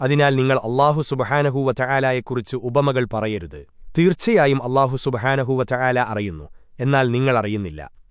അതിനാൽ നിങ്ങൾ അള്ളാഹു സുബഹാനഹൂവ ചായാലയെക്കുറിച്ച് ഉപമകൾ പറയരുത്. തീർച്ചയായും അള്ളാഹു സുബഹാനഹൂവ ചായാല അറിയുന്നു. എന്നാൽ നിങ്ങൾ അറിയുന്നില്ല.